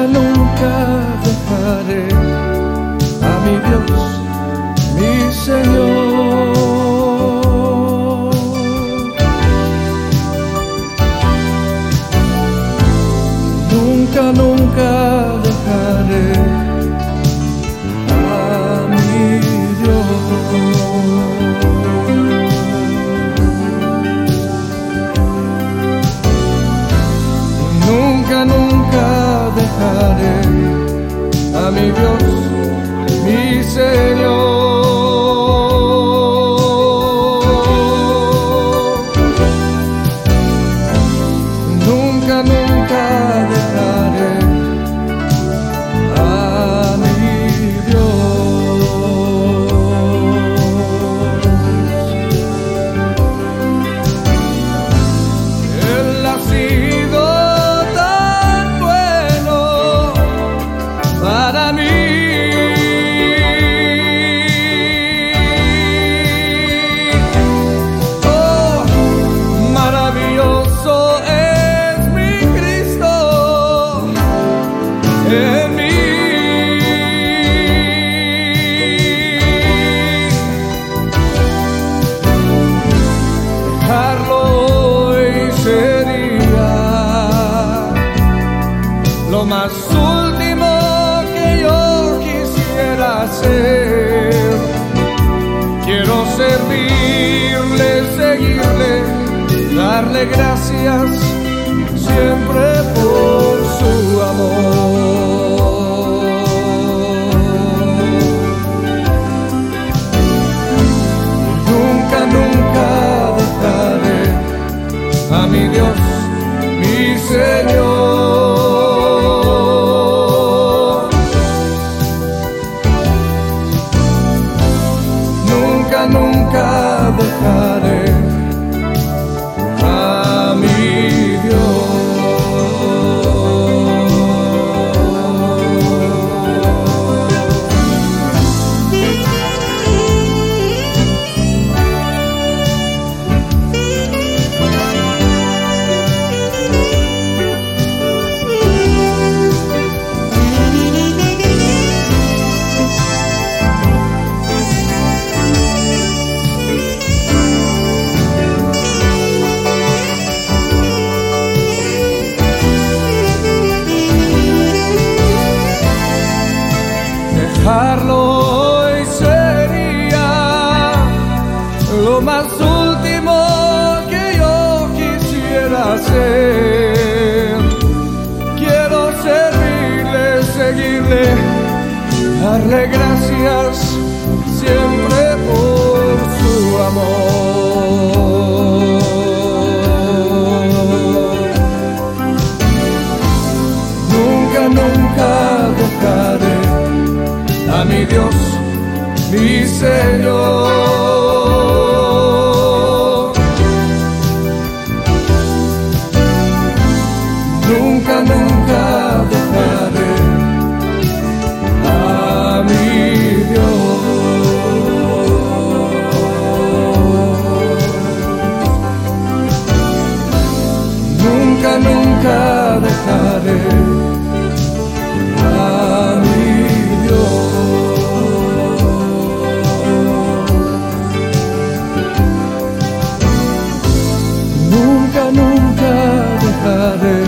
nunca, nunca dejaré a mi Dios, mi Señor. Más último que yo quisiera hacer. Quiero servirle, seguirle, darle gracias siempre por su amor. Nunca, nunca dejaré a mi Dios, mi Señor. Dejarlo hoy sería lo más último que yo quisiera hacer. Quiero servirle, seguirle, darle mi Señor. Dios. Nunca, nunca dejaré